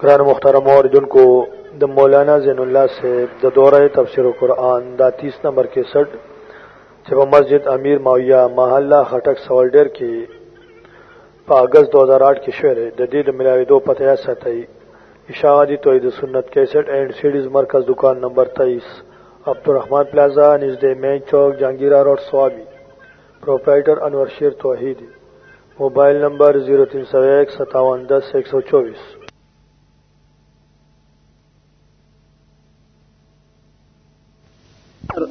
قرآن مخترم اور جن کو د مولانا زین الله سے د دوره تفسیر قرآن دا 30 نمبر کې 60 چې په مسجد امیر ماویہ محله خټک سوالډر کې په اگست 2008 کې شوه د دې د ملاویدو پته یا ساتي اشاعتی توحید سنت 61 اینڈ سیډیز مرکز دکان نمبر 23 عبدالرحمن پلازا نږدې مین چوک جهانگیرا روډ سوابي پرپرایټر انور شیر توحید موبایل نمبر 03015710124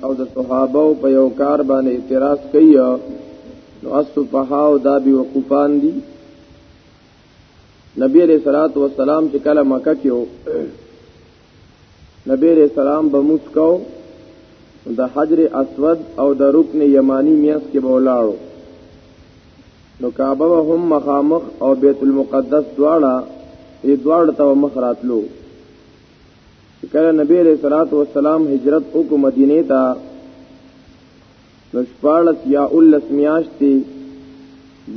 او د صحابه په یو کار باندې اعتراض کوي نو اسو په هاو دا بي وقوفان دي نبی علیہ الصلات والسلام چې کله مکه کې وو نبی علیہ السلام به مسکو د حجر اسود او د رکن یمانی میاس کې بولاړو نو کعبه به هم مخامخ او بیت المقدس دواړه ای دواړه ته مخ راتلو کله نبی علیہ الصلوۃ والسلام هجرت وکړ مدینه ته نو شپارس یا اولس میاشتې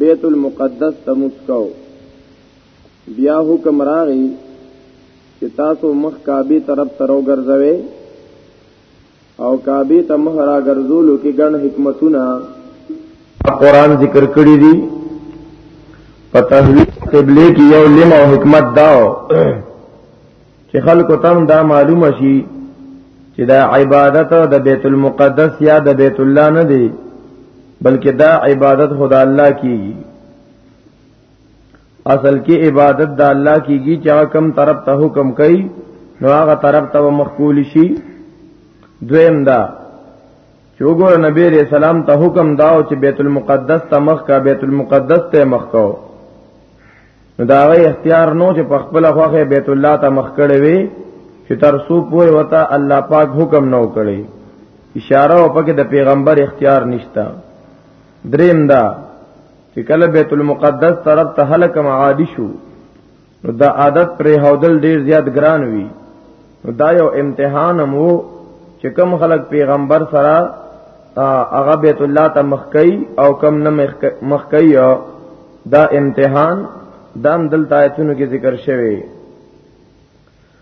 بیت المقدس ته مسکو بیا حکم راغی چې تاسو مخ کعبه طرف ترو ګرځوي او کعبه ته مهرا ګرځولو کې ګڼ حکمتونه قرآن ذکر کړی دي په تحویل قبله کې یو لم او حکمت داو چې خلکو تم دا معلومه شي چې دا عبادت د بیت المقدس یا د بیت الله نه دی بلکې دا عبادت خدا الله کیږي اصل کې عبادت د الله کیږي چې کم طرف ته حکم کوي نو هغه طرف ته مخکول شي دویم دا چې وګوره نبی رسول سلام ته حکم داو چې بیت المقدس ته مخ کا بیت المقدس ته مخ کو نو دا غي اختیار نو چې په خپل خوخه بیت الله ته مخ کړي وي چې تر سو پوي وتا الله پاک حکم نو کړي اشاره او پکې د پیغمبر اختیار نشتا دریم دا چې کله بیت المقدس طرف ته هلک معادي شو نو دا عادت پر هودل ډیر زیات ګران وی نو دا یو امتحان هم وو چې کم خلک پیغمبر سره هغه بیت الله ته مخکئی او کم نه مخکئی دا امتحان دام دلته آیتونو کې ذکر شوی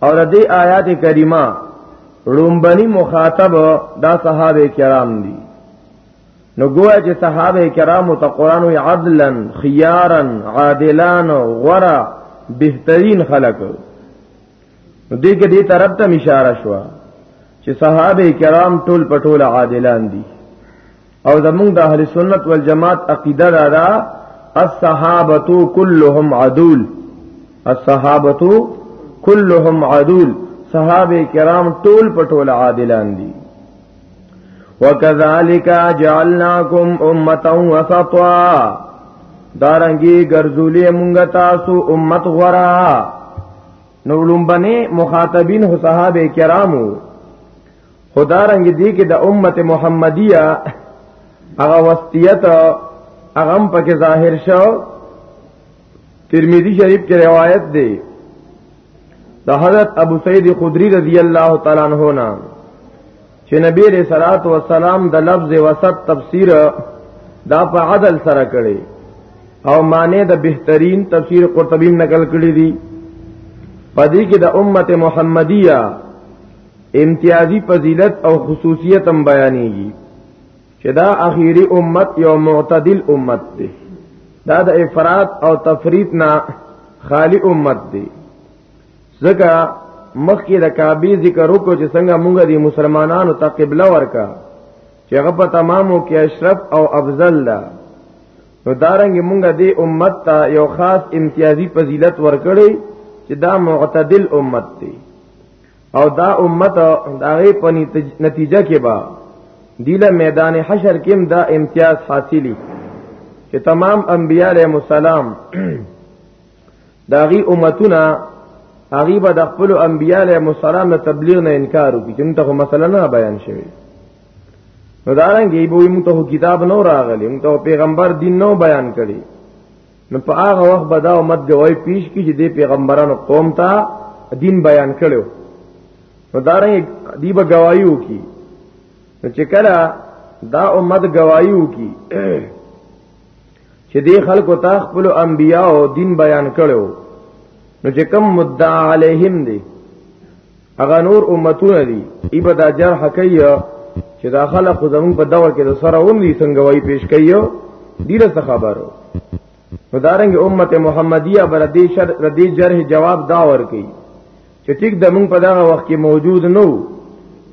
اور دې آیات کریمه رومبني مخاطب دا صحابه کرام دي نو گویا چې صحابه کرام ته قران وی عدلا خيارا عادلان غرا بهترین خلق نو دې کې دې طرف ته اشاره شو چې صحابه کرام ټول پټول عادلان دي او زمونږ د اهل سنت والجماعت عقیده دا ده الصحابه كلهم عدول الصحابه كلهم عدول صحابه کرام ټول پټول عادلان دي وکذالک جعلناکم امه وسطا دارنګي ګرځولې مونږ تاسو امت غرا نو لومبني مخاطبین صحابه کرامو خدارنګ دی کې د امت محمدیه هغه وصیت هغه په کې ظاهر شو ترمذی شریف کې روایت دی د حضرت ابو سعید خدری رضی الله تعالی عنہ نا چې نبی علیہ الصلوۃ والسلام د لفظ وسط تفسیر دا په عدل سره کړي او معنی د بهترین تفسیر قرطبی نقل کړی دی پدې کې د امت محمدیه امتیازی فضیلت او خصوصیت هم بیانېږي چې دا اخیری امت یو معتدل امت دی دا د افراد او تفرید نه خالی امت دی ځکه مخکې د کعبه ذکر وکړو چې څنګه موږ دي مسلمانانو ته قبله ورکا چې هغه په تمامو کې اشرف او افضل ده نو دارنګ موږ دې امت ته یو خاص امتیازی فضیلت ورکړي چې دا معتدل امت دی او دا امت دا غي په نتیجه کې با دیله میدان حشر کې دا امتیاز حاصلی چې تمام انبیاء علیهم السلام داغي امتونه هغه به د خپل انبیاء علیه السلام نه تبلیغ نه انکار وکړي چې ته مثلا نه بیان شوی نو دا رنګ یې به موږ ته کتاب نو راغلی موږ ته پیغمبر دین نو بیان کړي نو په هغه وخت به دا امت گواہی پیش کی چې د پیغمبرانو قوم ته دین بیان کړو نو دا رنګ دی به گواہی وکي نو چې کله دا امت گواہی وکي چې دې خلکو ته خپل انبیا او دین بیان کړو نو چې کم مدعا علیهم دی هغه نور امتونه دي ایبه دا جرح کوي چې دا خلک خو زمون په دور کې د سره ون دي څنګه وای پیش کوي ډیره څه خبرو نو دارنګ امت محمدیه بر دې شر دې جرح جواب دا ور کوي چې ټیک د مونږ په دغه وخت کې موجود نو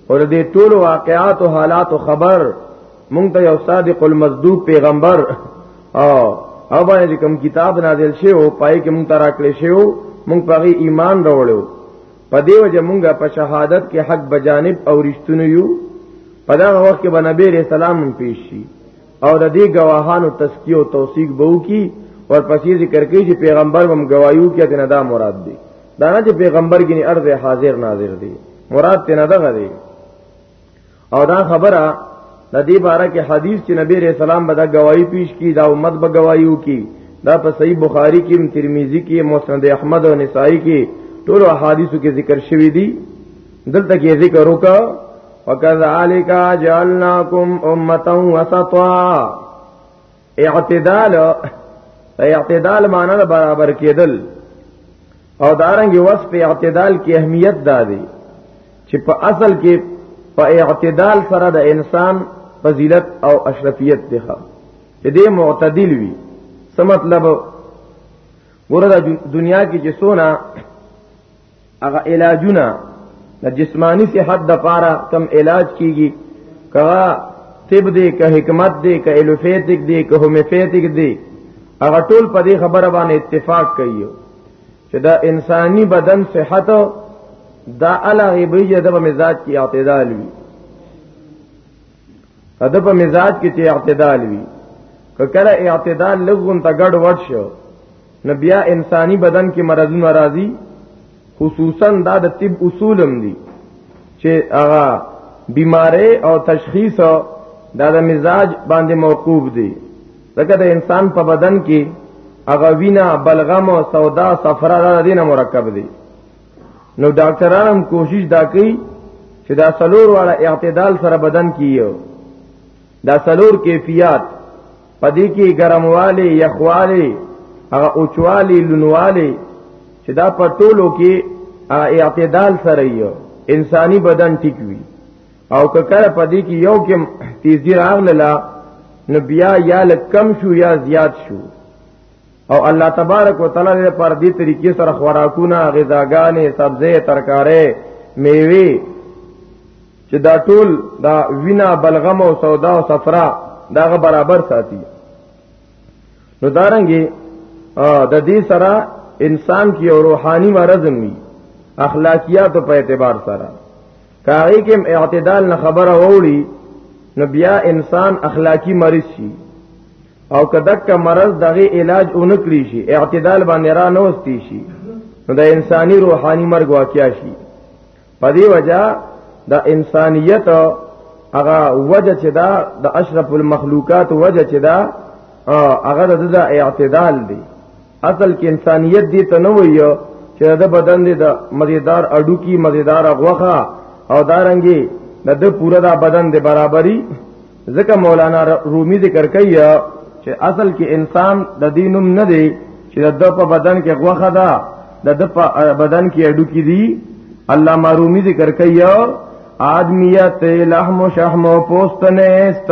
او دې ټول واقعات او حالات او خبر مونږ ته یو صادق المصدوق پیغمبر او او باندې کوم کتاب نازل شوی او پای کې مونږ تراکړې شوی مونږ په ایمان راوړو په دې وجه مونږه په شهادت کې حق بجانب او رښتونو یو په دا وخت کې به نبی رسول سلام پیش شي او د دې گواهانو تسکیه او توثیق به وکي او پسې ذکر کوي چې پیغمبر هم گوايو کې ته دا مراد دی دا نه چې پیغمبر کې نه ارزه حاضر ناظر دی مراد ته نه ده غري او دا خبره د دې باره کې حدیث چې نبی رسول الله به دا گواہی پیش کی دا امت به گواہی وکي دا په صحیح بخاری کې ترمذی کې مسند احمد او نسائی کې ټول احادیثو کې ذکر شوی دی دلته کې ذکر وکړه وکذالک جعلناکم امه وسطا اعتدال اعتدال معنی د برابر کېدل او دارنګ وصف اعتدال کې اهمیت دادي چې په اصل کې په اعتدال سره د انسان فضیلت او اشرفیت دی ښه دې معتدل وي څه مطلب ګوره د دنیا کې چې سونه هغه علاجونه د جسمانی صحت د پاره کم علاج کیږي کغه طب دی که حکمت دی که الوفیتک دی که هومیوپیتک دی هغه ټول په دې خبره باندې اتفاق کوي چې دا انساني بدن صحت دا الغیبیه د مزاج کی اعتدال وي اده په مزاج کې چې اعتدال وي کله اعتدال لغون ته ګډ وډ شو نو بیا انساني بدن کې مرضونه راځي خصوصا دا د طب اصولم دي چې هغه بیماری او تشخیص دا د مزاج باندې موقوف دي ځکه د انسان په بدن کې هغه وینا بلغم او سودا صفرا د دینه مرکب دي نو ډاکټران هم کوشش دا کوي چې دا سلور والا اعتدال سره بدن کیو دا سلور کیفیت پدې کې ګرمواله یخواله هغه اوچواله لونواله چې دا په ټولو کې اعتدال سره یو انساني بدن ټیک وي او ککره پدې کې یو کې تیزی راغله نو بیا یا لکم شو یا زیات شو او الله تبارک وتعالى دې پر دې طریقې سره خوراکونه غذاګانې سبزه ترکارې میوه چې دا ټول دا وینا بلغم او سودا او صفرا داغه برابر ساتي نو دارنګي د دې سره انسان کی او روحانی مرض وي اخلاقیات په اعتبار سره کاری کې اعتدال نه خبره ووري نو بیا انسان اخلاقی مریض شي او کدک مرض دغه علاج اونکړي شي اعتدال باندې را نه وستي شي نو د انساني روحاني مرګ واقع شي په دې وجہ د انسانيت هغه وجه چې دا د اشرف المخلوقات وجه چې دا هغه د اعتدال دی اصل کې انسانيت دي ته نه ویو چې د بدن دې د مزیدار اډو کی مزیدار غوخه او دارنګي د د پوره دا بدن دې برابرۍ ځکه مولانا رومي ذکر کوي چې اصل کې انسان د دینم نه دی چې د په بدن کې غوخه ده د د په بدن کې اډو کی دي الله مرومي ذکر کوي آدمیت لحم و شحم و پوست نیست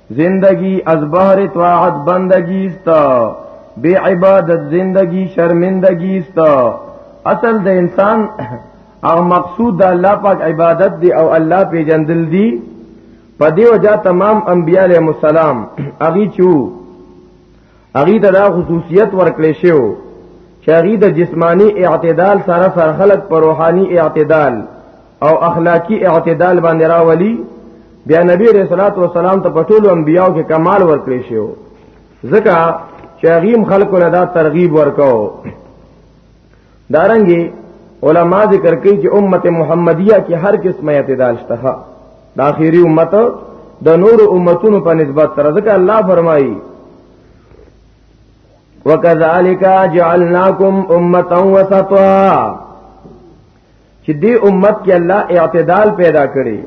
زندگی از بحر طاعت بندگی است بے عبادت زندگی شرمندگی است اصل د انسان او مقصود د الله پاک عبادت دی او الله پیجندل دی په دی وجہ تمام انبیاء علیہ السلام اغي چو هغه ته دا خصوصیت ورکړې شو چې هغه د جسمانی اعتدال سره سره خلق پر روحاني اعتدال او اخلاقی اعتدال باندې راولي بیا نبی رسول الله والسلام ته پټول انبیاو کې کمال ورکړې شو ځکه چې هغه خلکو له دا ترغیب ورکاو دارنګي علما ذکر کوي چې امت محمدیه کې هر قسمه اعتدال شته د اخیری امت د نور امتونو په نسبت تر ځکه الله فرمایي وکذالک جعلناکم امه وسطا چې دې امت کې الله اعتدال پیدا کړي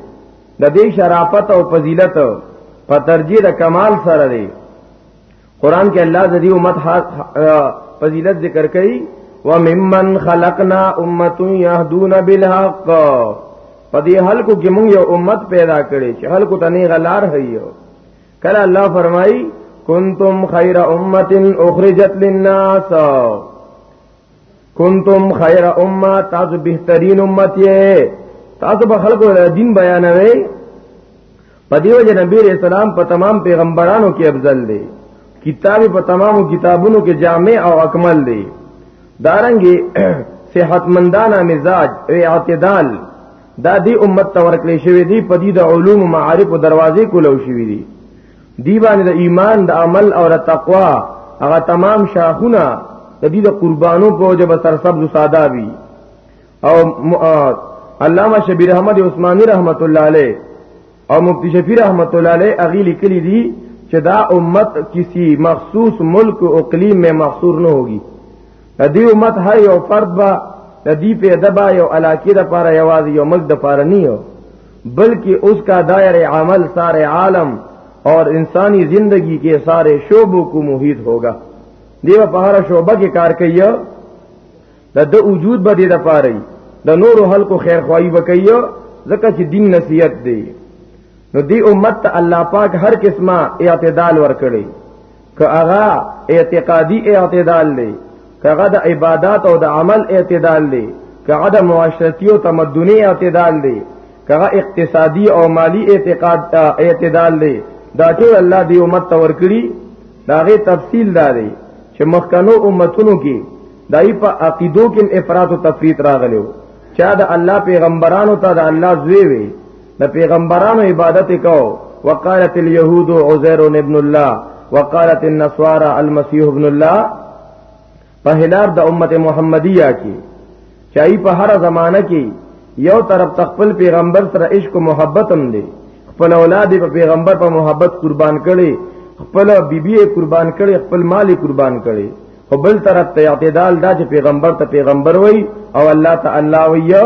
د دې شرافت او فضیلت په ترجیح د کمال سره دی قران کې الله د دې امت فضیلت ذکر کړي وممن خلقنا امه يهدون بالحق په دې خلکو کې موږ یو امت پیدا کړي چې خلکو ته نه غلار هيو کله الله فرمایي کنتم خیر امه اخرجت للناس کنتم خیر امه تاسو بهترین امت یې تاسو به خلکو دین بیانوي په دیو جن نبی رسول الله په تمام پیغمبرانو کې افضل دی کتاب په تمامو کتابونو کې جامع او اکمل دی دارنګي صحتمندانه مزاج او اعتدال دا دی امت تورکلی شوی دی په دې د علوم معارف او دروازې کولو شوی دی دی باندې د ایمان د عمل او د تقوا هغه تمام شاخونه د دې د قربانو په وجه به سرسبز ساده وي او علامه شبیر احمد عثماني رحمت الله علیه او مفتی شفیع رحمت الله علیه اغي لیکلي دي چې دا امت کسی مخصوص ملک او اقلیم میں محصور نه ہوگی د دې امت هر یو فرد با د دې په ادبا یو علاقه د پاره یوازې یو ملک د پاره نه یو بلکہ اس کا دائر عمل سارے عالم اور انسانی زندگی کے سارے شعبوں کو محیط ہوگا دیو پہارا شعبہ کے کار کئیو دا د وجود به دې د پاره د نورو خلکو خیر خوایي وکيو ځکه چې دین نصیحت دی نو دی امت ته الله پاک هر قسمه اعتدال ورکړي که هغه اعتقادي اعتدال دی که هغه د عبادت او د عمل اعتدال دی که هغه د معاشرتي او تمدني اعتدال دی که هغه اقتصادي او مالی اعتقاد اعتدال دی دا ټول الله دی امت تور کړی داغه تفصیل داري چې مخکنو امتونو کې دای په عقیدو کې افراط او تفریط راغلو چا د الله پیغمبرانو ته د الله زوی وی د پیغمبرانو عبادت کو وقالت اليهود عزير ابن الله وقالت النصارى المسيح ابن الله په هلار د امت محمدیه کې چای په هر زمانہ کې یو طرف تخپل پیغمبر سره عشق او محبت هم دی خپل اولاد په پیغمبر په محبت قربان کړي خپل بیبي قربان کړي خپل مال قربان کړي خو بل طرف ته اعتدال دا چې پیغمبر ته پیغمبر وای او الله تعالی وایو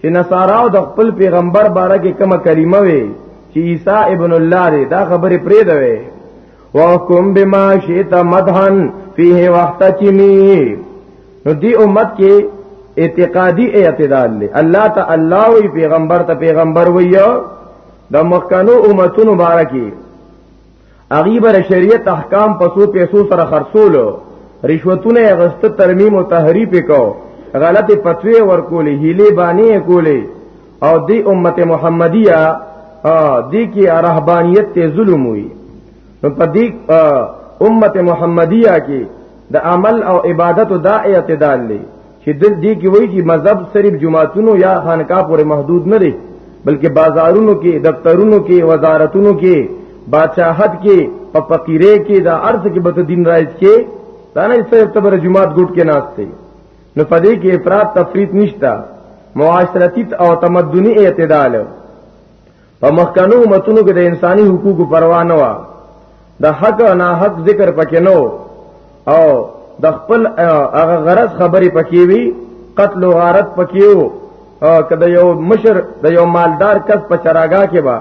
چې نصاراو د خپل پیغمبر باره کې کومه کلمه وي چې عیسی ابن الله دی دا خبره پرې ده وي وحکم بما شئت مدحن فيه وقت چمی نو دی امت کې اعتقادي اعتدال له الله ته الله وي پیغمبر ته پیغمبر وي د مخکنو امتونو باره کې اغیب را شریعت احکام پسو پیسو سره خرصولو رشوتونه غست ترمیم او تحریف وکاو غلط فتوی ورکولې هیله بانی کولې او دی امت محمدیه دی کې رهبانیت ته ظلم وی نو په دې امت محمدیه کې د عمل او عبادت دا اعتدال دی چې د دې کې وایي چې مذهب صرف جماعتونو یا خانقاه پورې محدود نه دی بلکې بازارونو کې دفترونو کې وزارتونو کې بادشاہت کې په فقیره کې دا ارث کې به دین رایج کې دا نه صرف تبر جماعت ګټ کې ناشته نو پدې کې افراط تفریط نشتا معاشرتی او تمدنی اعتدال په مخکنو امتونو کې د انساني حقوقو پروا نه و د حق او نه حق ذکر پکې نو او د خپل هغه غرض خبرې پکې وی قتل او غارت پکې وو کله یو مشر د یو مالدار کس په چراګا کې با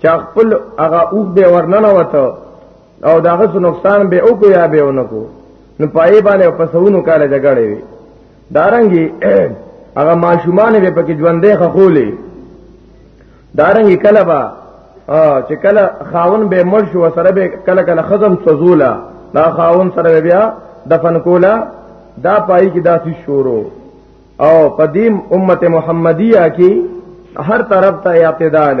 چې خپل هغه اوخ به ورننه وته او داغه نقصان به او کو یا به اونکو نو پای باندې پسونو کاله جګړې وی دارنګي هغه ماشومان به پکې ژوندې خولې دارنګي کله با چې کله خاون به مړ شو سره به کله کله خزم سزولا دا خاون سره بیا دفن کولا دا پای کې داسې شورو او قدیم امت محمدیه کې هر طرف ته اعتدال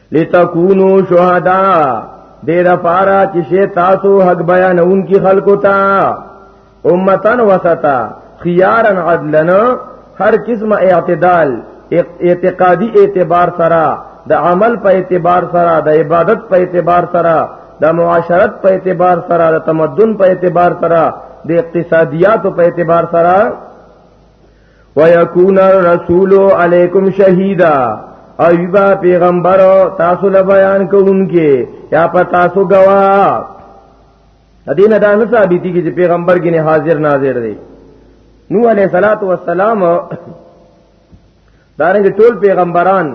لتكونوا شهداء دیر پارا چې شی تاسو حق بیانون کی خلقو تا امتن وسطا خيارا عدلنا هر قسم اعتدال اعتقادي اعتبار سره د عمل په اعتبار سره د عبادت په اعتبار سره د معاشرت په اعتبار سره د تمدن په اعتبار سره د اقتصادیات په اعتبار سره ويكون الرسول عليكم شهيدا ايبا پیغمبر تاسو له بیان کوونکې یا په تاسو غوا ادینه دا نه ثابتي کې چې پیغمبر کې حاضر ناظر دی نوح علیہ الصلات والسلام دارنګ ټول پیغمبران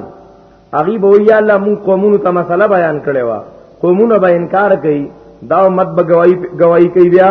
اغي به یا الله مون قومونو ته مسله بیان کړي وا قومونه به انکار کوي دا امت به گواہی گواہی کوي بیا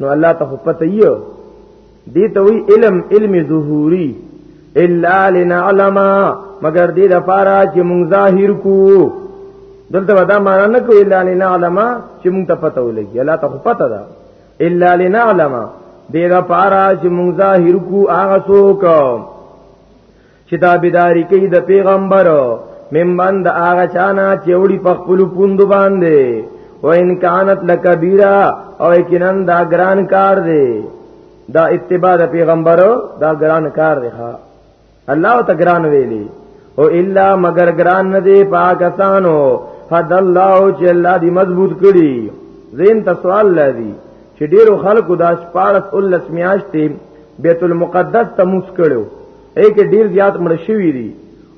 نو الله ته پته یو دی ته وی علم علم ظهوری الا لنعلم مگر دې د پاره چې مونږ ظاهر کو دلته ودا معنا نه کو الا لنعلم چې مونږ ته پته ولګي الله ته پته ده الا لنعلم دې د پاره چې مونږ ظاهر کو هغه څوک چې تابعداري کوي د پیغمبر ممن د هغه چانه چې وړي په خپل پوند باندې و ان کانت لکبیرا او یقینا دا ګران کار دی دا اتباع د پیغمبر دا ګران کار دی ها الله ته ګران ویلی او الا مگر ګران نه دی پاکستانو حد الله چې الله دی مضبوط کړي زین ته سوال لدی چې ډیرو خلکو دا 14 19 میاشتې بیت المقدس ته موس کړو اې کې ډیر زیات مړ شوی دي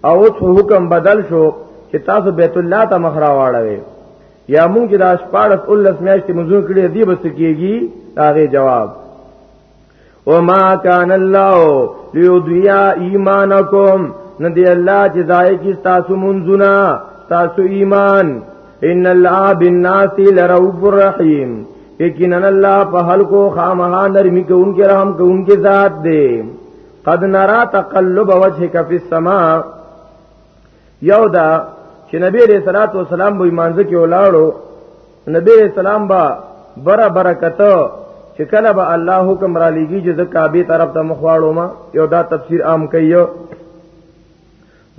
او اوس حکم بدل شو چې تاسو بیت الله ته مخ راواړوي یا مونږ چې دا شپارس اولس میاشتې مزون کړی دی بس کیږي هغه جواب وما کان الله لیضیع ایمانکم ندی الله چې ځای کې تاسو منځونه تاسو ایمان ان الله بالناس لرؤوف الرحیم یقینا الله په خلکو خامها نرمي کوونکې رحم کوونکې ذات دی قد نرا تقلب وجهك في السماء یودا چې نبی علیہ الصلوۃ والسلام به مانځ کې ولاړو نبی علیہ السلام با برا برکت چې کله به الله حکم را لېږي چې زکابه طرف ته مخواړو ما یو دا تفسیر عام کوي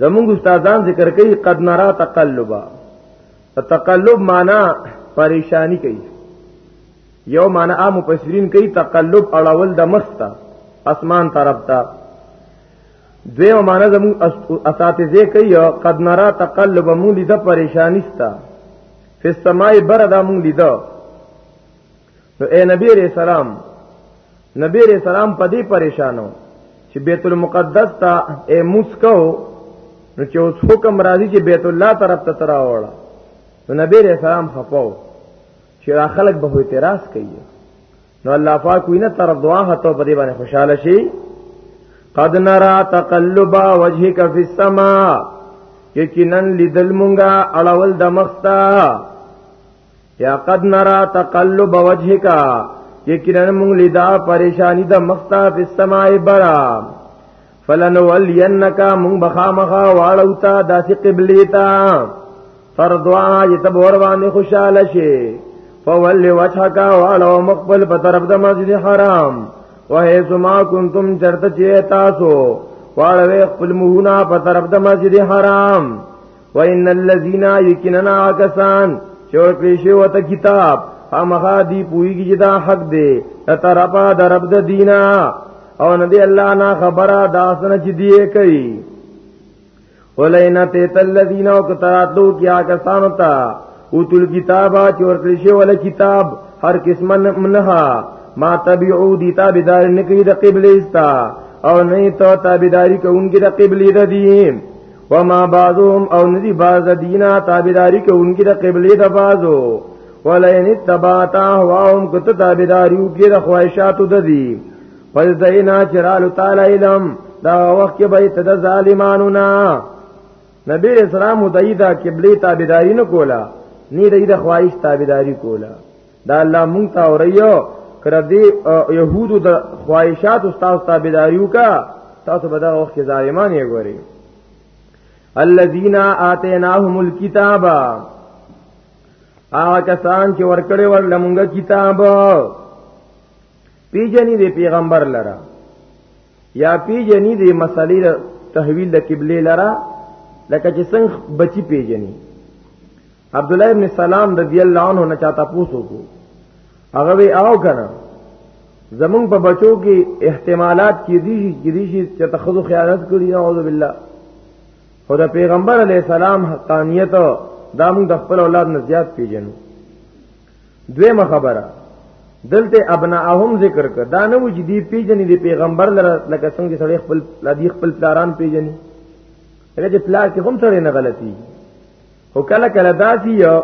زمونږ استادان ذکر کوي قد نرا تقلبا تقلب معنا پریشانی کوي یو معنی عام مفسرین کوي تقلب اړول د مخ ته اسمان طرف ته دوی معنی زمو اساتذه کوي قد نرا تقلب مون لیدا پریشانی ستا فی السماء بردا مون لیدا نو اے نبی علیہ السلام نبی علیہ السلام پدی پریشانو چې بیت المقدس ته اے مسکو نو چې اوس حکم راځي چې بیت الله طرف ته تراوړه نو نبی علیہ السلام خپاو چې را خلق به اعتراض کوي نو الله پاک وینه تر دعا هته په دې باندې خوشاله شي قد نرا تقلب وجهك في السماء یقینا لیدل مونږه اړول د مختا یا قد نرا تقلب وجهك یقینا مونږ لیدا پریشانی د مختا په سماي برا فلنولینک مون بخامخا واړو تا داسې قبله تا فرضوا یتب ور باندې خوشاله شي فول وجهک واړو مقبل په طرف د مسجد حرام وحيث ما كنتم چرته چې تاسو واړو خپل مهونه په طرف د مسجد حرام وان الذين يكننا كسان چور پیشی وته کتاب خامخا دی پویږي چې دا حق دی ترپا درب د دینا او ندی الله نا خبره داسنه چې دی کوي ولئن تیت الذین او کتراتو کیا کسانو تا اوتل کتابا چور کلیشه ول کتاب هر قسمه منها ما تبعو دی تابیدار نکی د قبله استا او نه ته تابیداری کوونکی د قبله د دین وما بعضهم او ندی بعض دینا تابیداری که انکی دا قبلی دا بعضو ولئن اتبعتا هواهم کت تابیداریو کی دا خواهشاتو دا دی پس دینا چرالو تعالی علم دا وقت کې به تد ظالمانو نا نبی اسلام دای دا قبلی تابیداری نه کولا نه دای دا خواهش تابیداری کولا دا الله مونږ ته اوریو کړه دې يهودو د خواهشات او تاسو تابعداریو کا تاسو به دا وخت کې ظالمان یې ګوري الذين آتيناهم الكتاب هغه کسان چې ورکړې ور لمونږه کتاب پیجنې دې پیغمبر لره یا پیجنې دې مسلې تحویل د قبله لره لکه چې څنګه بچی پیجنې عبد الله ابن سلام رضی الله عنه نه چاته پوسو کو هغه وی آو کنه زمون په بچو کې احتمالات کې دي چې دي چې تخذو خیانت کړی اعوذ بالله خدا پیغمبر علی السلام حقانیت دا موږ د خپل اولاد نه زیات پیژنو دویمه خبره دلته ابناهم ذکر کړه دا نه و چې دی پیژنې دی پیغمبر لره لکه څنګه سړی خپل لدی خپل پلاران پیژنې لکه چې پلار کې هم سړی نه غلطي او کله کله داسي یو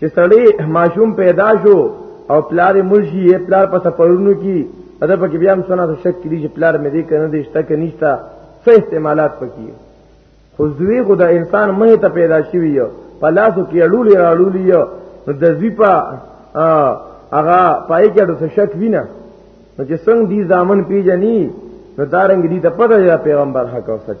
چې سړی ماشوم پیدا شو او پلار مرشي یې پلار په سفرونو کې ادا پکې بیا هم سنا ته شک کړي چې پلار مې دې کنه دې شته کې نشتا څه استعمالات پکې خو دوی خو د انسان مه ته پیدا شوی یو په لاسو کې اړولې اړولې یو نو د زوی په هغه پای کې د شک وینا نو چې څنګه دې ځامن پیژني نو دارنګ دې ته پته پیغمبر حق او سچ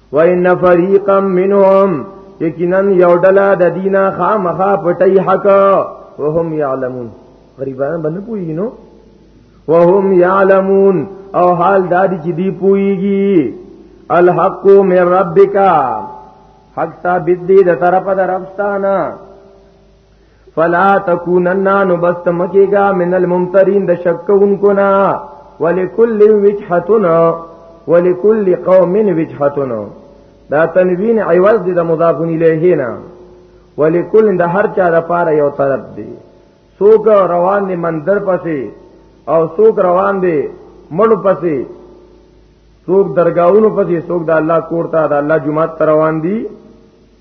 وان فريقا منهم یقینا یو ډله د دینه خامخا پټي حق وهم يعلمون غریبان باندې پوي نو وهم يعلمون او حال دادی چې دی پويږي الحق من ربک حق ثابت دی د طرفه د ربستانه فلا تکونن نو بست مکیگا من الممترین د شک کوونکو نا ولکل وجحتن ولکل قوم وجحتن دا تنوین عوض دی د مضاف الیه نه ولکل د هر چا د پاره یو طرف دی سوق روان دی مندر پسې او سوق روان دی مړ پسې سوق درگاہونو پسې سوق د الله کور ته د الله جمعه روان دی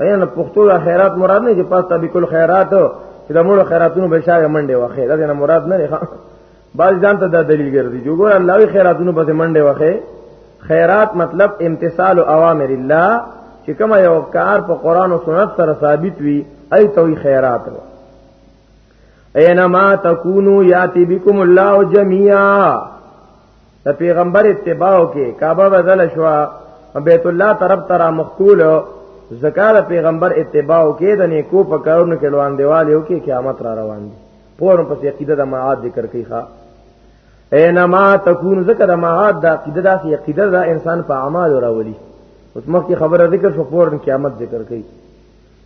اینا پښتو د خیرات مراد نه چې پاس تبي کول خیرات چې د مړو خیراتونو به شاګه منډه واخې دا نه مراد نه ښه باز ځان ته دا دلیل ګرځي جو ګور الله وی خیراتونو به منډه واخې خیرات مطلب امتثال اوامر الله چې کوم یو کار په قران او سنت سره ثابت وي ای توي خیرات وو اینما تکونو یاتی بكم الله جميعا د پیغمبر اتباع کې کعبه بدل شو بیت الله طرف ترا مخکول زکات پیغمبر اتباع کې د نیکو په کارونو کې روان دیوال یو کې قیامت را روان دي پور پس عقیده د معاد ذکر کوي ښا اینما تکون ذکر د معاد د عقیده د عقیده د انسان په اعمال راولي اوس مخکې خبره ذکر شو پور قیامت ذکر کوي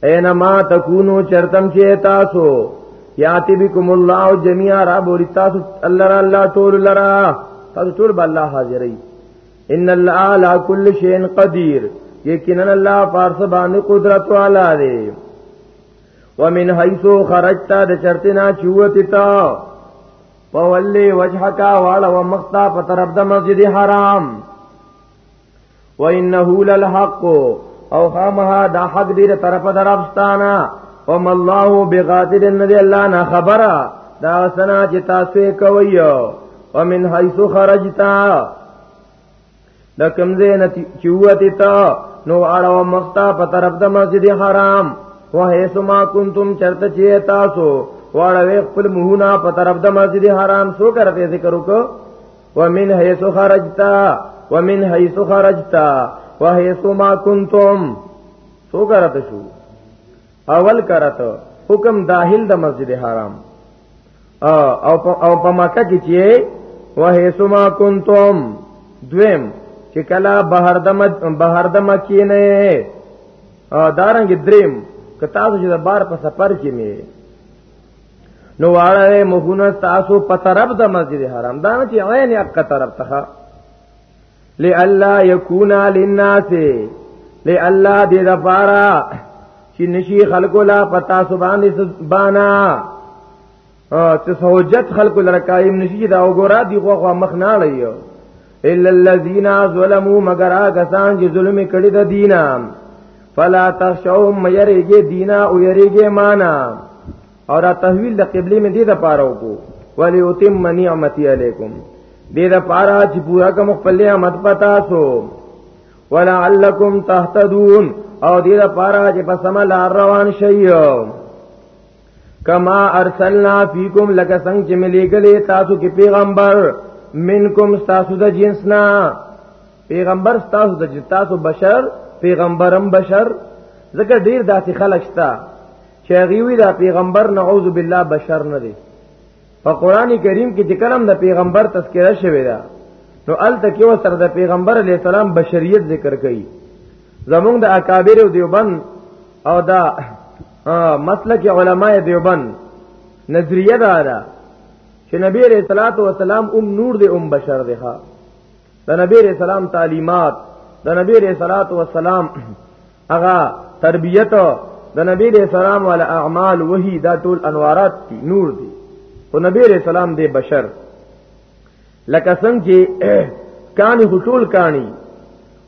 اینما تکونو چرتم چې تاسو یاتی بكم الله جميعا را بولی تاسو الله را الله ټول لرا تاسو ټول به الله حاضرې ان الله على كل شيء قدير یقینا الله فارس باندې قدرت والا دی ومن حيث خرجت د چرتنا چوتی تا پولی وجهکا والا ومختا په طرف د مسجد حرام وانه للحق او خامها دا حق دې طرف دربستانا وم الله بغافل النبي الله نه خبره دا سنا چې تاسو کوي ومن حيث خرجتا د کمزې نه چوته تا نو اړو مختا په طرف د مسجد حرام وهي سما كنتم چرته چې تاسو واړوي خپل مهونه په طرف د مسجد حرام سو کرته ذکر وکړو ومن حيث خرجت ومن حيث خرجت وحيث ما كنتم سو کرت شو اول کرت حکم داخل د دا مسجد حرام او او په مکه کې چې وحيث ما كنتم دویم چې کلا بهر د بهر د مکی نه دارنګ دریم که تاسو چې د بار په سفر کې نه نو واړه مخونه تاسو په طرف د مسجد حرام دا چې عین حق طرف ته لئلا یکون للناس لئلا دې دفارا چې نشي خلکو لا پتا سبحان سبحانا چې سوجت خلکو لره قائم نشي دا وګورا دی خو مخ نه لایو الا الذين ظلموا مگر هغه سان چې ظلم کړی د دینه فلا تخشوا ميرګه دینا او يرګه معنا اور تحویل د قبله می دې د پاره وکړو ولی اتم نعمتي علیکم دې د پاره چې پورا کوم خپل نعمت پتا سو ولعلکم تهتدون او دې د پاره چې په سم لار روان شئ کما ارسلنا فیکم لک سنگ چې ملګلې تاسو کې پیغمبر منکم تاسو د جنسنا پیغمبر تاسو د جنس تاسو بشر پیغمبرم بشر ځکه ډیر داسې خلک شته چې غیوی دا پیغمبر نعوذ بالله بشر نه دی په قران کریم کې چې کلم د پیغمبر تذکرہ شوی دا نو ال تکیو سره د پیغمبر علی السلام بشریت ذکر کړي زمونږ د اکابر او دیوبند او دا ها مسلک علماء دیوبند نظریه دا ده چې نبی رسول الله والسلام ام نور دی ام بشر دی ها د نبی رسول الله تعلیمات د نبی رسول الله والسلام هغه تربیت د نبی علیہ السلام والا اعمال وحی دا ټول انوارات دي نور دي او نبی علیہ السلام دی بشر لکه څنګه چې کانی حصول کانی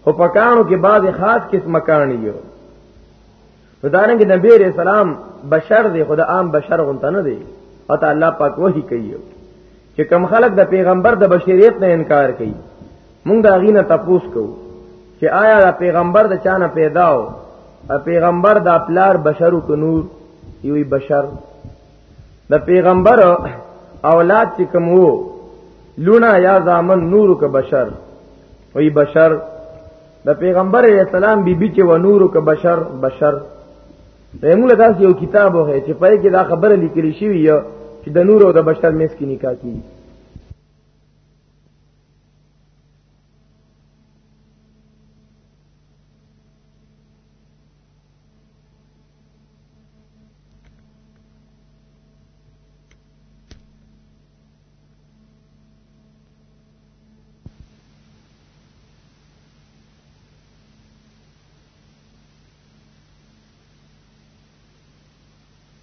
او پکانو کې بعض خاص قسم کانی یو نو دارنګ نبی علیہ السلام بشر دی خدا عام بشر غونته نه دی او ته الله پاک وਹੀ کوي چې کم خلک د پیغمبر د بشریت نه انکار کوي مونږ دا غینه تپوس کو چې آیا د پیغمبر د چانه پیدا او پیغمبر د خپلار بشرو کو نور یوی بشر د پیغمبر اولاد چې کوم وو لونه یا زامن نور کو بشر وی بشر د پیغمبر اسلام بیبي چې و نورو ک بشر بشر موږ له تاسو یو کتاب وه چې پای کې دا خبره لیکل شوی یو چې د نور او د بشر میس کې نکاح کیږي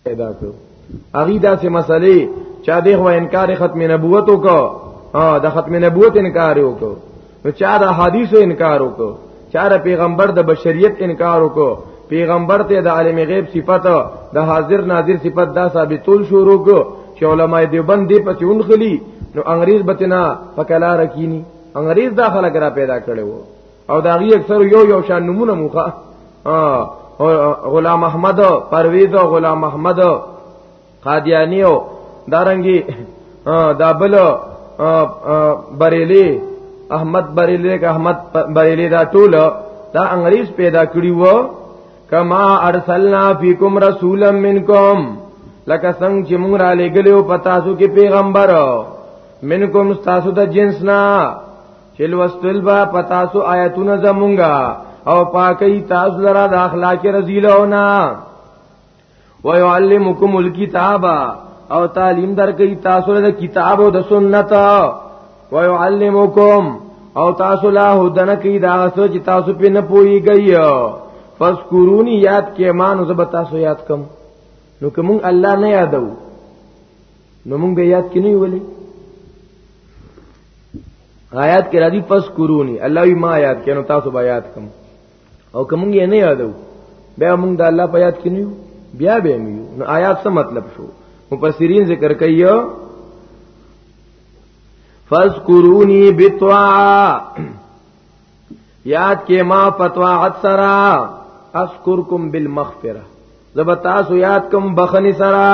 پیدا کړو اغي دا سه مسلې چا دې هو انکار ختم نبوت وکړو ها د ختم نبوت انکار وکړو نو چا د حدیثو انکار وکړو چار پیغمبر د بشریت انکار وکړو پیغمبر ته د عالم غیب صفت د حاضر ناظر صفت دا ثابتول شروع کو چې علماء دیوبند دی پسې اونخلی نو انګريز بتنا پکلا رکینی انګريز دا خلک را پیدا کړو او دا غي اکثر یو یو شان نمونه موخه غلام احمد پرویز غلام احمد قادیانیو دارنګي دا بل بریلی احمد بریلی که احمد بریلی دا ټول دا انګریز پیدا کړی وو کما ارسلنا فیکم رسولا منکم لکه څنګه چې موږ را لګلو پتا سو کې پیغمبر منکم تاسو د جنس نه چل واستل با پتا سو آیتونه زمونږه او پاکي تاسو لرا د اخلاق رزیلونه ويعلمكم الكتاب او تعلیم درکې تاسو له کتاب او د سنت ويعلمكم او تاسو له هدن کې دا سوچ تاسو په نه پويږئ فذكروني یاد کې مان زب تاسو یاد کم نو کوم الله نه یادو نو موږ به یاد کې نه ویلې آیات کې راځي پس کورونی الله ما یاد کینو تاسو به یاد کم او کوم یې نه یادو بیا موږ د الله په یاد کې نیو بیا به نیو نو آیات څه مطلب شو مفسرین ذکر کوي فذكروني بتوا یاد کې ما فتواعت سرا اذكركم بالمغفره زبتا سو یاد کوم بخنی سرا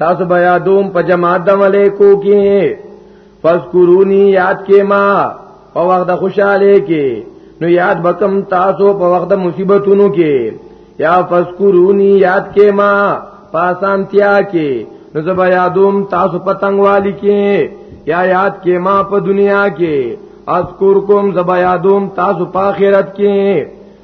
تاسو بیا دوم په جماعت د ملائکو کې فذكروني یاد کې ما په وخت د خوشاله کې نو یاد بکم تاسو په وخت د مصیبتونو کې یا فذكروني یاد کې ما پاسان تیا کې نو زبا یادوم تاسو پتنګ والی کې یا یاد کې ما په دنیا کې اذکرکم زبا یادوم تاسو په آخرت کې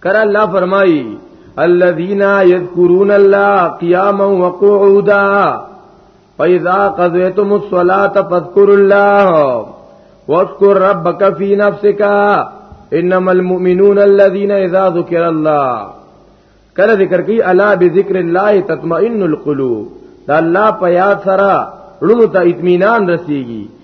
کر اللہ فرمائی الذين يذكرون الله قياما وقعودا فاذا قضيتم الصلاه فاذكروا الله واذكر ربك في نفسك انما المؤمنون الذين اذا ذكر الله کله ذکر کی الا بذكر الله تطمئن القلوب دا الله په یاد سره لړو ته اطمینان رسیږي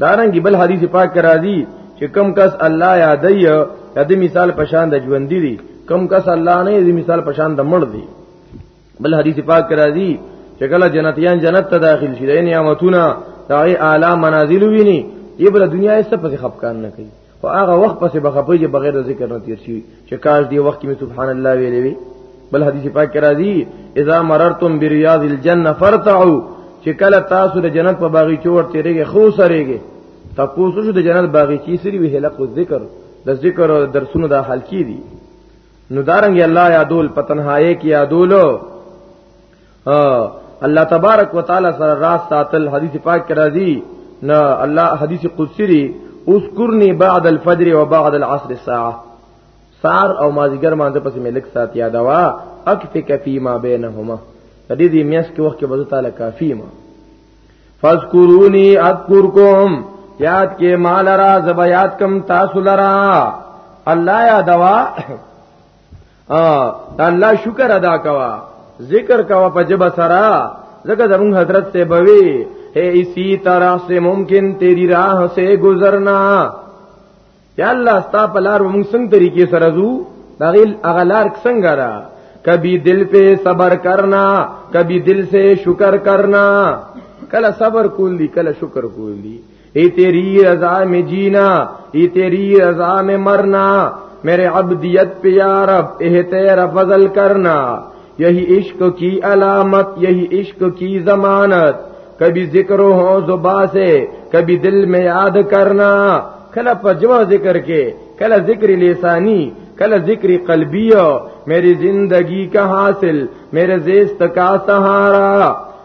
دارنګ بل حدیث پاک کرا دی چې کم کس الله یادای د مثال پشان د ژوند دی کم کس الله نه د مثال پشان د مړ دی بل حدیث پاک کرا دی چې کله جنتیان جنت ته داخل شي د نعمتونه دغه اعلی منازل ویني یبل دنیا یې څه په خپکان نه کوي خو هغه وخت پسې بخپې چې بغیر ذکر نه تیر شي چې کاش دی وخت کې سبحان الله ویلې وی بل حدیث پاک کې راځي اذا مررتم بریاض الجنه فرتعوا چې کله تاسو د جنت په باغچو ورته رېږي خو سرېږي تاسو شو د جنت باغچې سری وی هلق ذکر د ذکر او درسونو د حل کی دي نو دارنګ الله یادول پتنهایې کې یادولو الله تبارک وتعالى سره راز ساتل حدیث پاک کې راځي نه الله حدیث قدسی دی اذكرني بعد الفجر وبعد العصر الساعه سار او مازیګر مانځه پسې ملک سات یاد وا اکفک فيما بينهما د دې دې میاس کې وخت کې بده تعالی کافی ما فذكروني اذكركم یاد کې مال را زب یاد کم تاسو لرا الله یا دوا ا الله شکر ادا کوا ذکر کوا په جبه سرا زکه زمون حضرت سے بوي ہے اسی طرح سے ممکن تیری راہ سے گزرنا یا الله ستا په لار موږ څنګه طریقې سره زو دا غیل اغلار څنګه را کبھی دل پہ صبر کرنا کبھی دل سے شکر کرنا کله صبر کول دي کله شکر کول دي اے تیری رضا میں جینا اے تیری رضا میں مرنا میرے ابدیت پیار تیرا فضل کرنا یہی عشق کی علامت یہی عشق کی ضمانت کبھی ذکر ہو زبا سے کبھی دل میں یاد کرنا کلا پجمہ ذکر کے کلا ذکر لسانی کلا ذکر قلبیو میری زندگی کا حاصل میرے زیست کا سہارا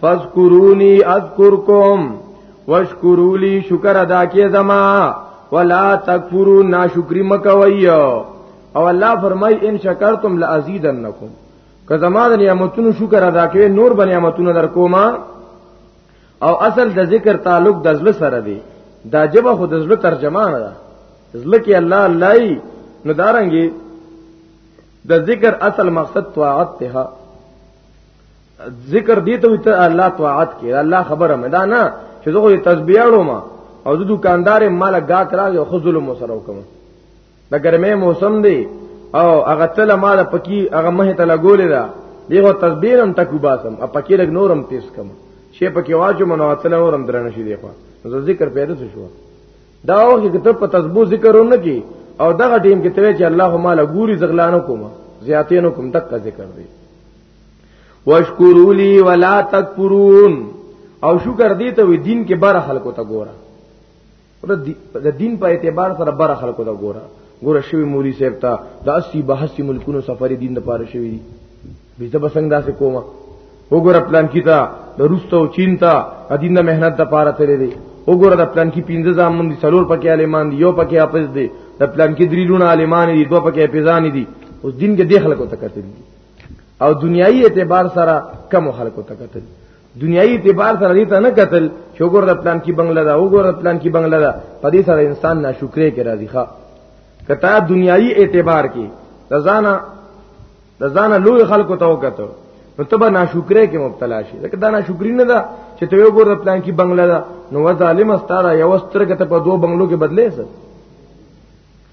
فذكروني اذكركم واشکرو لی شکر ادا کې زما ولا تکفرو ناشکری مکوي او الله فرمای ان شکرتم لازیدنکم که زما د نعمتونو شکر ادا کوي نور به نعمتونه در کوما او اصل د ذکر تعلق د زړه سره دی دا جبه خو د زړه ترجمه نه ده زړه کې الله الله نو دارنګي د ذکر اصل مقصد طاعت ته ذکر دی ته ته الله طاعت کې الله خبره مې دا نه چې زه خو تسبیحړو ما او زه دکاندار مال غا کرا یو خو ظلم وسره وکم دا ګرمه موسم دی او هغه تل مال پکی هغه مه ته لګولې دا دیغه تسبیح هم تکو باسم ا پکی لګ نورم تیز کم شی پکی واجو منو تل نورم درنه شي دی خو زه ذکر پیدا شو دا او کې ته په تسبو ذکر ونه کی او دغه ټیم کې ته چې الله مال ګوري زغلانو کوم زیاتینو کوم دقه ذکر دی واشکروا لي ولا تکفرون او شکر دې ته وي دین کې بار خلکو ته ګوره د دین په اعتبار سره بار خلکو ته ګوره ګوره شوی مولوی صاحب ته د 80 82 ملکونو سفر دین د پاره شوی دي بیزه بسنګ داسې کومه وګوره پلان کی ته د روسته او چین ته ادین د مهنت د پاره تللی دی وګوره د پلان کی 15 ځامن دي څلور پکې عالمان دي یو پکې حافظ دي د پلان کی درې لونه عالمان دي دوه پکې حافظان دي اوس دین کې د خلکو ته کتل دي او دنیایي اعتبار سره کم خلکو ته کتل دنیایي اعتبار سره دې ته نه کتل چې وګوره پلان کې بنگله ده وګوره پلان کې بنگله ده په دې سره انسان ناشکرې کې راځي ښا کته دنیایي اعتبار کې رضانا رضانا لوی خلکو ته وکړو نو تبه ناشکرې کې مبتلا شي دا دا ناشکری نه ده چې ته یو ګور پلان کې بنگله ده نو ظالم ستاره یو سترګه ته په دوه بنگلو کې بدلې سر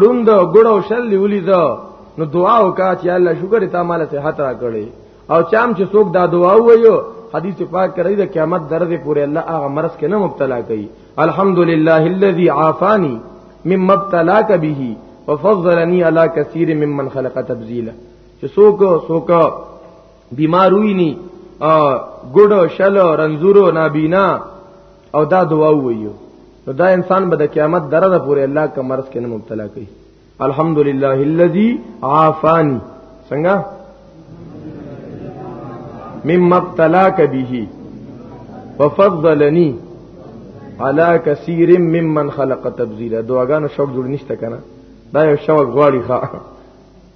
ړوند ګړو شل لیولې ده نو دعا وکا چې الله شکر ته مال صحت را کړې او چام چې څوک دا دعا وایو حدیث پاک کرے دا قیامت درجه پورے اللہ آغا مرض کے نہ مبتلا کئی الحمدللہ الذی عافانی مم مبتلا کبھی وفضلنی علی کثیر ممن خلق تبذیلا چې څوک څوک بیمار ویني ګډ شل رنزورو نابینا او دا دعا وایو نو دا انسان به د قیامت درجه پورې الله کا مرض کې نه مبتلا کوي الحمدلله الذي عافاني څنګه مما ابتلاك به وفضلني على كثير ممن خلق تبذيرا دعاګانو شوق جوړ نشته کنه دا یو شوق غواړي ښا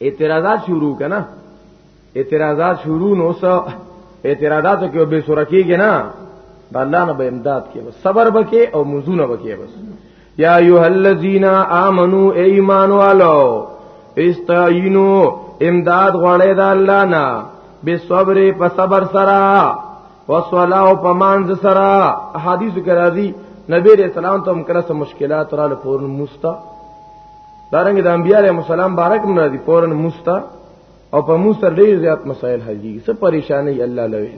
اعتراضات شروع کنا اعتراضات شروع نو سو اعتراضاتو کې به سور کېږي نه د الله نه به امداد کې بس صبر بکې او منځونه بکې بس یا ایه الذین آمنو ایمان والو استعینو امداد غړې د الله نه به صبر په صبر سره وصلا او په مانځ سره حدیث کې راځي نبی رسول الله ته هم کله مشکلات را لپاره مستا دارنګ د انبیاء علیهم السلام بارک من راځي پورن مستا او په موسی ډیر زیات مسائل حل دي څه پریشانی الله لوي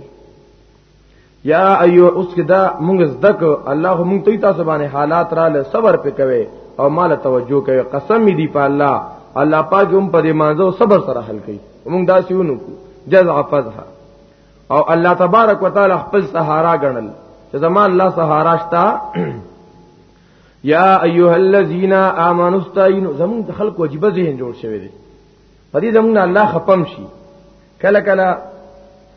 یا ایو اوس کدا موږ زدک الله موږ ته تاسو باندې حالات را له صبر په کوي او مال توجه کوي قسم دی په الله الله پاک هم په دې مانزه صبر سره حل کوي موږ دا سیونو کو جزع فزها او الله تبارک وتعالى خپل سهارا غنل چې زما الله سهارا شتا یا ایها الذین آمنوا استعینوا زمون د خلکو عجیب ذهن جوړ شوی دی په دې زمون الله خپم شي کله کله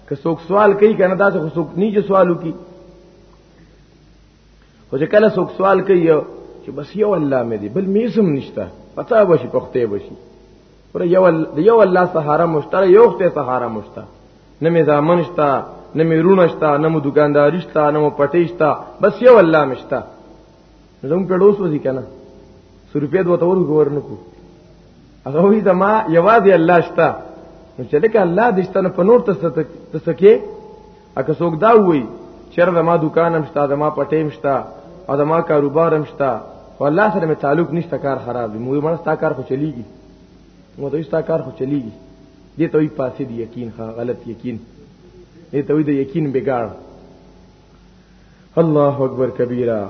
که څوک سوال کوي کنه دا څه څوک نیجه سوالو کوي خو چې کله څوک سوال کوي چې بس یو الله مې دی بل مې سم نشته پتا بشي پخته بشي پر یو یو الله سهارا مشتره یو خته سهارا مشته نه می زامن شتا نه می رونه شتا نه مو دکانداری شتا نه مو پټی شتا بس یو الله مشتا زمو په ډوس وځي کنه سرپې دوه تور ګور نکو هغه وی زما یوازې الله شتا نو چې لکه الله دشتنه په نور تسکه اګه څوک دا وای چر زما دکانم شته زما پټیم شته او زما کاروبارم شته والله سره مې تعلق نشته کار خراب دی موږ مرستا کار خو چلیږي مو دوی ستا کار خو چلیږي دې ته وی پاسې دی یقین ښه غلط یقین دې ته وی د یقین بګاړ الله اکبر کبیره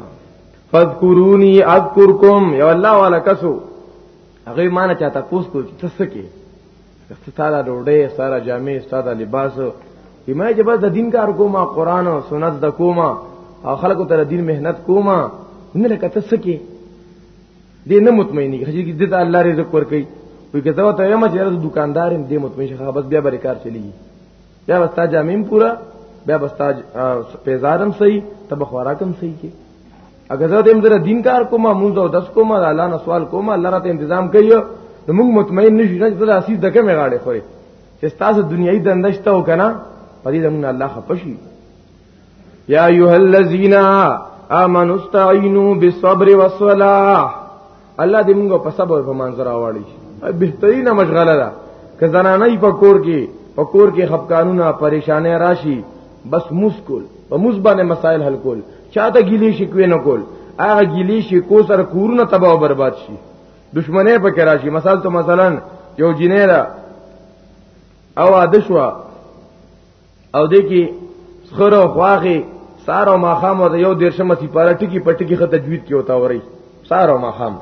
فذكروني اذكركم یا الله والا کسو هغه مان چاته پوس کو چې تسکه ستاره ډوډۍ ستاره جامع ستاره لباس یمه چې بس د دین کار کومه قران او سنت د کومه او خلکو ته د دین مهنت کومه نه لکه ته سکی دې نه مطمئنی چې دې ته الله رزق ورکړي وي که زه ته یم چې دکاندار دې مطمئن شي خلاص بیا به کار چلیږي بیا وستا جامیم پورا بیا وستا پیزارم صحیح تب خوراکم صحیح کې اگر زه دې مدره دین کار کوم مونږ او دس کوم الله نه سوال کوم الله راته تنظیم کوي نو موږ مطمئن نشو نه چې اسی دغه مې غاړه خوري چې تاسو دنیوي دندشته وکنه پدې زمونږ الله خپشي یا ایها الذین آمنوا استعینوا بالصبر والصلاح الله دې موږ په صبر په منځره واړي بهترینه مشغله ده که زنانه په کور کې په کور کې خپکانونه پریشانه راشي بس مسکول په مزبانه مسائل حل کول چاته ګیلی شي کوي نه کول هغه ګیلی شي کو سر کورونه تباہ او برباد شي دشمنه په کې راشي مثال ته مثلا یو جنیرا او ادشوا او دې کې خره او خواخه سارو ماخام ورته یو دیرشمه سی پاره ټکی پټکی خ تجوید کې وتا وری سارو ماخام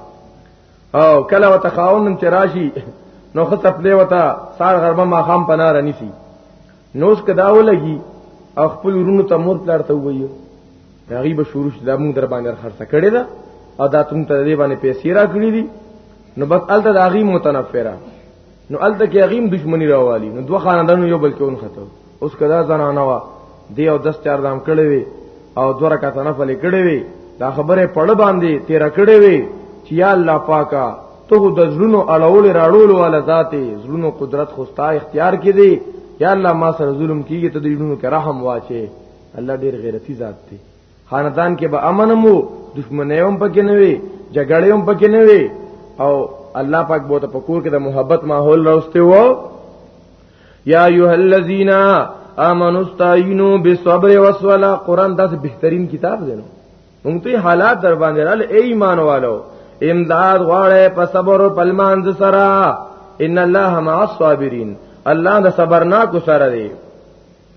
او کله وتا خاون چراشی نو خ تپلې وتا سار غربه ماخام پنار نیسی نوس کدا ولګي او خپل ورونو ته مور پلارته وایي هغه به شروع شي دا موږ در باندې خرڅ کړي دا او دا تم ته دې باندې پیسې را کړې دي نو بس الته دا غي متنفره نو الته کې غیم دښمنی راوالی نو دوه خاندانو یو بل کې اون خطر اوس کدا زنانه وا دی او دس چار دام کړي وي او دوه رکعات نفل کړي وي دا خبره پړ باندې تیر کړي وي چې یا الله پاکا ته د زړونو اړول راړول والا ذاتي زړونو قدرت خوستا اختیار کې دی یا الله ما سره ظلم کیږي ته د زړونو کې رحم واچي الله ډیر غیرتی ذات دی خاندان کې به امن مو دښمنۍ هم پکې نه وي جګړې هم پکې نه وي او الله پاک بہت پکور کې د محبت ماحول راوستي وو یا ایه الذین آمنوا استعینوا بالصبر والصلاة قران داس بهترین کتاب دی نو موږ ته حالات در باندې رال ای ایمان والو امداد غواړې په صبر او پلمانځ سره ان الله مع الصابرین الله د صبرناکو سره دی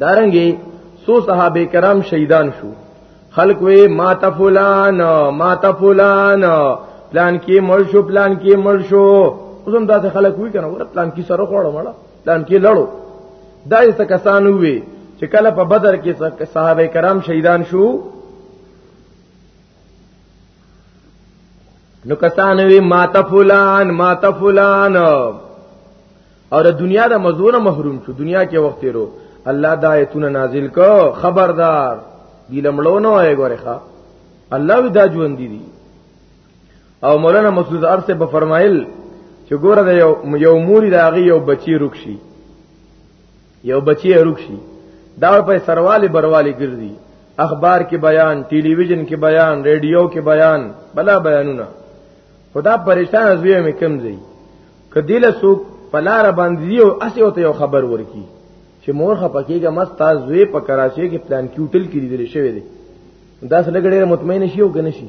دارنګي سو صحابه کرام شهیدان شو خلق وی ما تفلان ما تفلان پلان کې مړ شو پلان کې مړ شو اوسم دا خلک وی کنه ور پلان کې سره خوړم مړه پلان کې لړو دا یې څه کسان وی چې کله په بدر کې صحابه کرام شهیدان شو نو کسان وی مات فلان مات فلان او د دنیا د مزونه محروم شو دنیا کې وخت تیرو الله دا ایتونه نازل کو خبردار دی لمړو نه وای ګوره ښا الله وی دا ژوند دي او مولانا مسعود ارسه به فرمایل چې ګوره د یو یو موري د هغه یو بچی رکشي یو بچی هروک شي دا په سرواله برواله ګرځي اخبار کې بیان ټیلی ویژن کې بیان ریډیو کې بیان بلا بیانونه خدا پریشان زوی مې کم زی کدی له سوق پلار باندې یو اسی او ته یو خبر ورکی چې مور خپکیګه مست تاز زوی په کراچي کې پلان کیوټل کې لیدل شوی دی دا سره لګړې مطمئن شي او کنه شي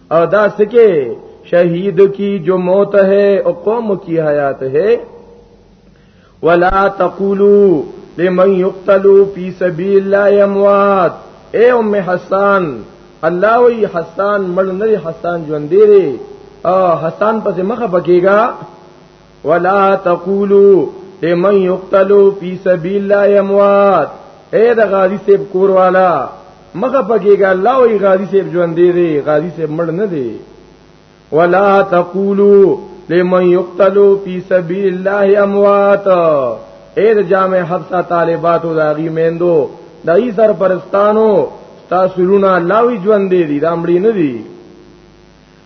او دا سکے شہید کی جو موت ہے او قوم کی حیات ہے ولا تقولو لمن یقتلو فی سبیل اللہ اموات اے ام حسان الله وی حسان مړ نه حسان ژوند دی او حسان پس مخه بکیږي ولا تقولوا لمن يقتلوا في سبيل الله اموات اے د غازی سیب کور والا مخه پکېګا الله وی غازی سیب ژوند دی غازی سیب مړ نه دی ولا تقولوا لمن يقتلوا في سبيل الله اموات اے د جامع حبسه طالباتو دا غي میندو د ای سر پرستانو تاسو رونه الله وی ژوند دی دا مړی نه دی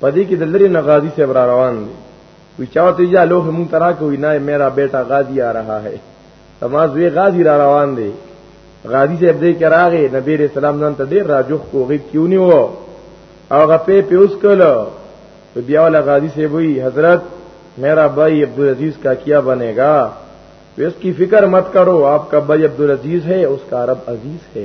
پدې کې د لری نه غازی صاحب را روان دي وی چاته یا لوه مون ترا کوي نه میرا بیٹا غازی آ رہا ہے تما زوی غازی را روان دي غازی صاحب دې کراغه نبی رسول الله نن ته ډیر راجوخ کوغي کیونی و هغه په پیوس کله بیا ولا غازی صاحب وی حضرت میرا بھائی عبدالعزیز کا کیا بنے گا اس کی فکر مت کرو آپ کا بھائی عبدالعزیز ہے اس کا رب عزیز ہے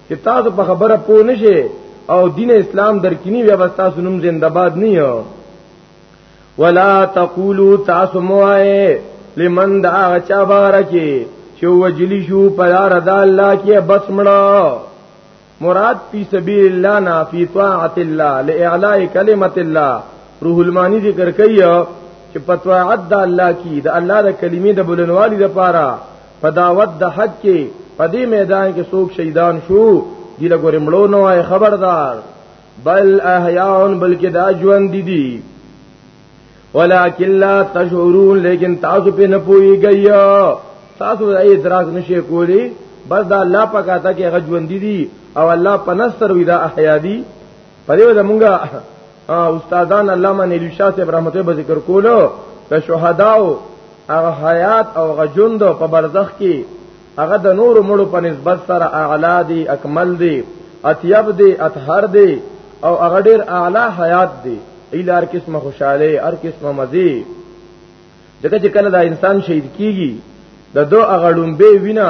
چې تاسو په خبره پوه نشئ او دین اسلام درکینی بیا بس تاسو نوم زنده باد نه یو ولا تقولوا تاسو موای لمن دا چا بارکی چې وجلی شو په لار د الله کې بس مړو مراد فی سبیل الله نا فی طاعت الله لاعلاء کلمت الله روح المانی ذکر کوي چې په طاعت د الله کې د الله د کلمې د بلنوالي لپاره په دعوت د حق کې په دې میدان کې څوک شهیدان شو دی له ګورې مړو نه وای خبردار بل احیاون بلکې دا ژوند دي دي ولکن لا تشعرون لیکن تاسو په نه پويږئ تاسو د ادراک نشي کولی بس دا الله پاکه تا کې غجوندي دي او الله پنستر وي دا احیا دي په دې زمونږه استادان علامه نیلی شاه صاحب رحمت الله ذکر کولو د شهداو هغه حیات او هغه ژوند په برزخ کې هغه د نور مړو په نسبت سره اعلی دي اکمل دي اطیب دي اطهر دي او هغه ډیر اعلی حیات دي ایله هر قسمه خوشاله هر قسمه مزي دغه چې کله دا انسان شهید کیږي د دوه اغړومبه وینا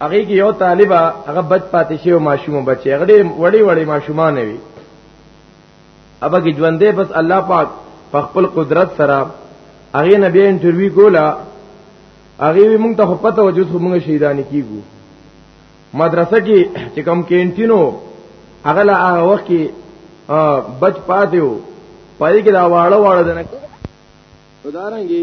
هغه کې یو طالبہ هغه بچ پاتې شو ماشوم بچي هغه وړي وړي ماشومان وي ابا کې ژوندې بس الله پاک په خپل قدرت سره هغه نبی انټرویو کولا هغه وی مونږ ته پته و چې مونږ شهیدان کیګو مدرسه کې چې کوم کینټینو هغه لا هغه وخت کې بچ پاتې وو پای کې دا واړه واړه دنه ودارنګي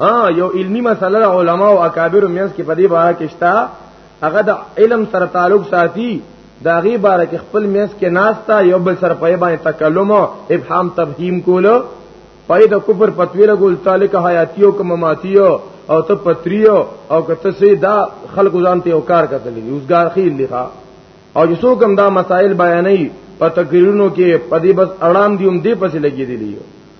ها یو علمی مسله علماء او اکابر مینس کې په دې باره کې شتا هغه د علم سره تعلق ساتي دا غي باره کې خپل مینس کې ناشتا یو بل سره په باندې تکلم او ابهام تفهیم کولو پای د کفر پتوی لګول تعلق حیاتیو کوم ماتیو او ته پتریو او کته سي دا خلق ځان ته او کار کتلې اوسګار خیل لخوا او چې څوک هم دا مسائل بیانې په تقریرونو کې په دې بس اړام دیوم دې پسې لګې دي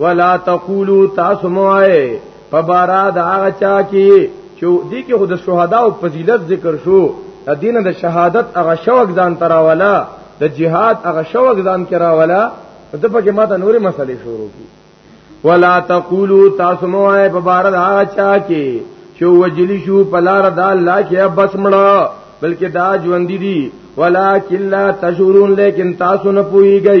ولا تقولوا تاسو موای په بارا د هغه چا کې چې دې کې خود شهدا او فضیلت ذکر شو د دین د شهادت هغه شوق ځان تراولا د جهاد هغه شوق ځان کراولا د پکې ماته نورې مسلې شروع کی ولا تقولوا تاسو موای په بارا د هغه چا کې چې وجلی شو پلار دا الله کې بس مړه بلکې دا ژوند دي ولکن لا تشورون لیکن تاسو نه پويږئ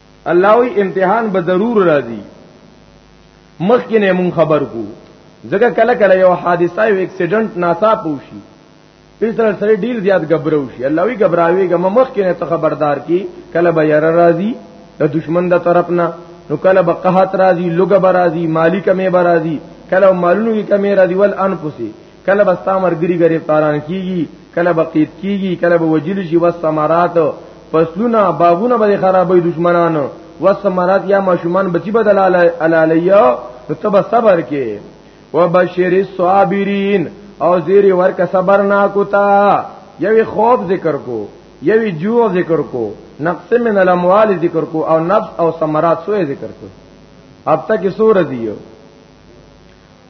الله وی امتحان به ضرور راځي مخکې نه مون خبر کو ځکه کله کله یو حادثه یو اکسیډنټ ناسا پوشي په سره سره ډیر زیات غبرو شي الله وی غبراوي غم مخکې نه ته خبردار کی کله به ير راضي د دشمن د طرف نه نو کله به قحط راضي لوګ برازي مالی کمه برازي کله مالونو کی کمه راضي ول انفسي کله به ستا مرګري گرفتاران کیږي کله به قید کیږي کله به وجل شي وسمرات فصلونه باغونه به خرابې دشمنانو وسمرات یا ماشومان بچی بدلاله علالیا ته به صبر کې وبشر الصابرین او زیر ورک صبر نا کوتا یوی خوف ذکر کو یوی جوع ذکر کو نقص من الاموال ذکر کو او نفس او سمرات سوې ذکر کو اب تک سور دیو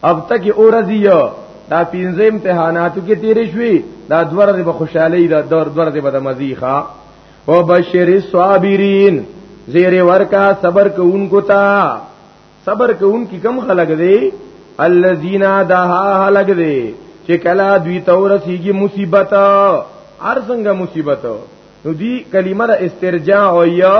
اب تک اورزی یو دا پینځه امتحاناتو کې تیرې شوې دا دوه ورځې به خوشحالي دا دور دوه ورځې به د مزيخه او بشیر الصابرین زیر ورکا صبر کوونکو ته صبر کوونکی کم خلق دی الذین دها خلق دی چې کلا دوی تورسیږي مصیبت هر څنګه مصیبت نو دی کلمه استرجاع او یو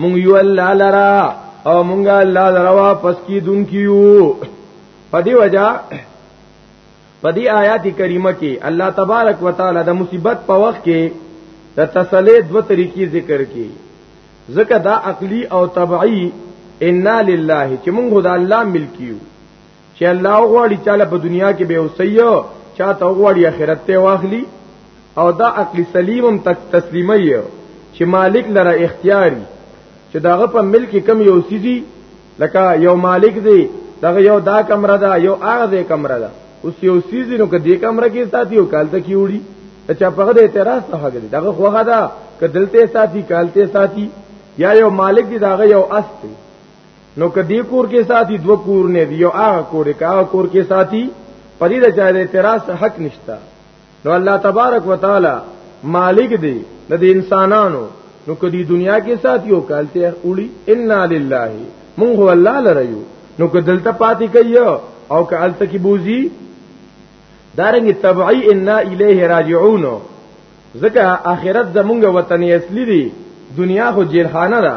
مونږ یو الله لرا او مونږ الله لرا واپس کیدونکیو په دی وجہ په دی آیات کریمه کې الله تبارک وتعالى د مصیبت په وخت کې د تسلی دو طریقې ذکر کړي ځکه دا عقلی او طبعی ان لله چې موږ د الله ملکیو چې الله غواړي چاله په دنیا کې به اوسيو چاته غواړي آخرت ته واخلي او دا عقل سلیمم تک تسلیمي یو چې مالک لره اختیاري چې داغه په ملک کم یو سيزي لکه یو مالک دی دغه یو دا کمره ده یو هغه دی کمره ده اوس یو سيزي نو کدي کمره کې ساتي او کال ته کیوړي چې په هغه اعتراض ته هغه دغه خوغه ده کدلته ساتي کالته ساتي یا یو مالک دی داغه یو است دی نو کدی کور کې ساتي دو کور نه دی یو هغه کور کې هغه کور کې ساتي پدې د چا د اعتراض حق نشته نو الله تبارک وتعالى مالک دی د دې انسانانو نو کدی دنیا کې ساتي او کالته اوړي ان لله مونږ هو الله لریو نو کدلته پاتې کوي او کالته کې بوزي دارنګ تبعی ان الیه راجعون ځکه اخرت زمونږ وطن اصلي دی دنیا خو جیلخانه ده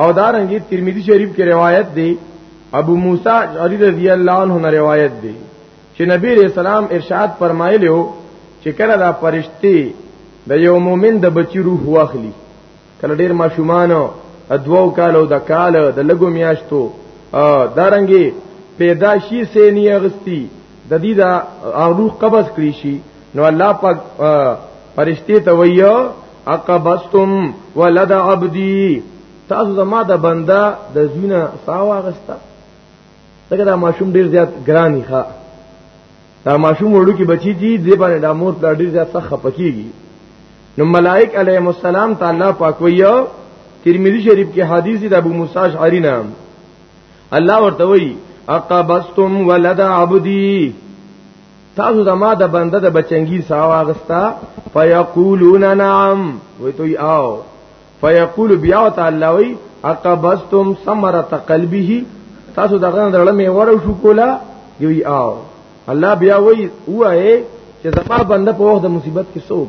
او دارنګي ترمذی شریف کې روایت دی ابو موسی اشعری رضی الله عنه نه روایت دی چې نبی رسول الله ارشاد فرمایلی وو چې کله دا فرشتي د یو مؤمن د بچی روح واخلي کله ډیر ماشومان ادوو کالو د کال د لګو میاشتو دارنګي پیدا شي سینی اغستی د دې دا روح قبض کړی شي نو الله پاک فرشتي ته ویو اقبستم ولد عبدي تاسو زما د بندا د زوینه ساوا غستا دغه دا ماشوم ډیر زیات ګرانی ښا دا ماشوم وړو کې بچی دي د باندې د مور پلا ډیر زیات سخت پکېږي نو ملائک علیهم السلام تعالی پاک ویو ترمذی شریف کې حدیث د ابو موسی اشعری نام الله ورته وی اقبستم ولد عبدی تاسو زما د بنده د بچنګي ساوا غستا فیقولون نعم وی توي او فیقول بیا تعالی وی اقبستم ثمرت قلبه تاسو دغه درلمه ورو شو کولا یوی او الله بیا وی وای چې زما بنده په وخت د مصیبت کې څوک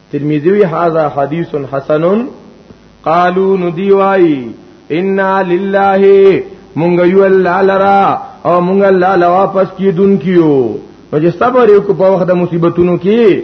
ترمذی هاذا حدیث حسن قالو ندیوای ان لله مونږ یو الله لرا او مونږ الله لا واپس کیدون کیو نو چې صبر یو کو په وخت د مصیبتونو کې